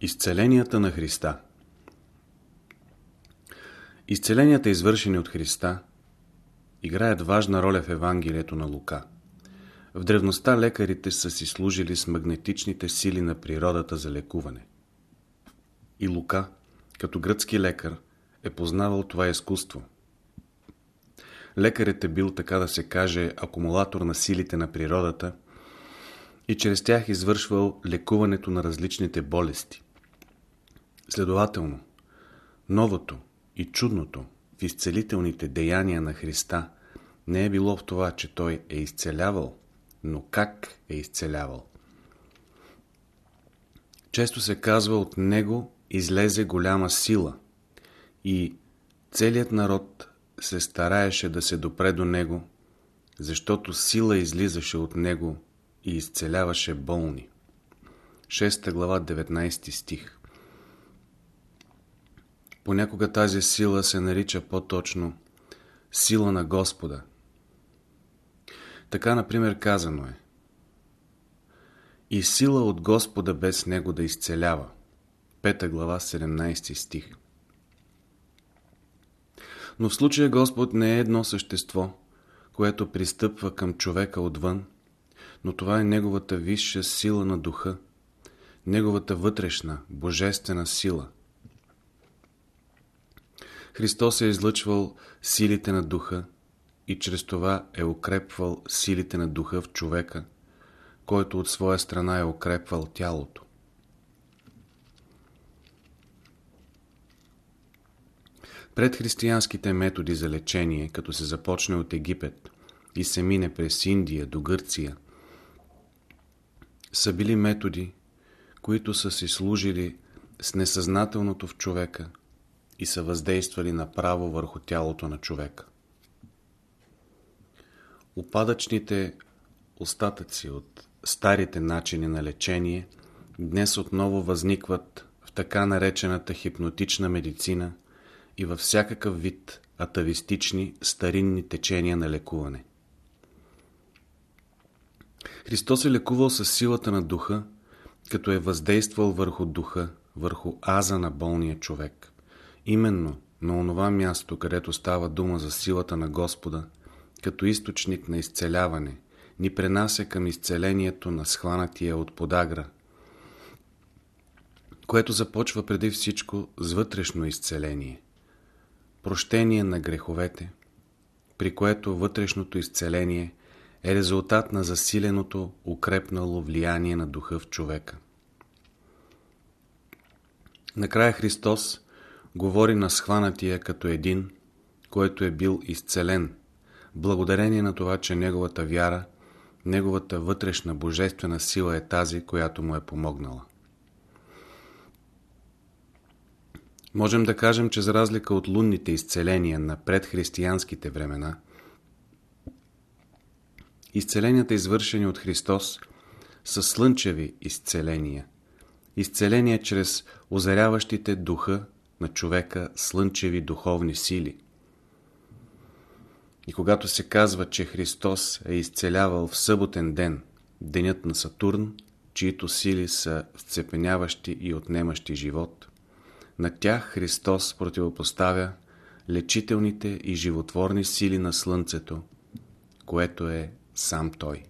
Изцеленията на Христа Изцеленията, извършени от Христа, играят важна роля в Евангелието на Лука. В древността лекарите са си служили с магнетичните сили на природата за лекуване. И Лука, като гръцки лекар, е познавал това изкуство. Лекарят е бил, така да се каже, акумулатор на силите на природата и чрез тях извършвал лекуването на различните болести. Следователно, новото и чудното в изцелителните деяния на Христа не е било в това, че Той е изцелявал, но как е изцелявал. Често се казва от Него излезе голяма сила и целият народ се стараеше да се допре до Него, защото сила излизаше от Него и изцеляваше болни. 6 глава 19 стих Понякога тази сила се нарича по-точно сила на Господа. Така, например, казано е И сила от Господа без Него да изцелява. 5 глава, 17 стих. Но в случая Господ не е едно същество, което пристъпва към човека отвън, но това е Неговата висша сила на духа, Неговата вътрешна, божествена сила – Христос е излъчвал силите на духа и чрез това е укрепвал силите на духа в човека, който от своя страна е укрепвал тялото. Пред християнските методи за лечение, като се започне от Египет и се мине през Индия до Гърция, са били методи, които са си служили с несъзнателното в човека – и са въздействали направо върху тялото на човека. Опадъчните остатъци от старите начини на лечение днес отново възникват в така наречената хипнотична медицина и във всякакъв вид атавистични старинни течения на лекуване. Христос е лекувал със силата на духа, като е въздействал върху духа, върху аза на болния човек. Именно на онова място, където става дума за силата на Господа, като източник на изцеляване, ни пренася към изцелението на схванатия от подагра, което започва преди всичко с вътрешно изцеление. Прощение на греховете, при което вътрешното изцеление е резултат на засиленото, укрепнало влияние на духа в човека. Накрая Христос говори на схванатия като един, който е бил изцелен, благодарение на това, че неговата вяра, неговата вътрешна божествена сила е тази, която му е помогнала. Можем да кажем, че за разлика от лунните изцеления на предхристиянските времена, изцеленията, извършени от Христос, са слънчеви изцеления. Изцеления чрез озаряващите духа на човека слънчеви духовни сили. И когато се казва, че Христос е изцелявал в съботен ден, денят на Сатурн, чието сили са вцепеняващи и отнемащи живот, на тях Христос противопоставя лечителните и животворни сили на Слънцето, което е сам Той.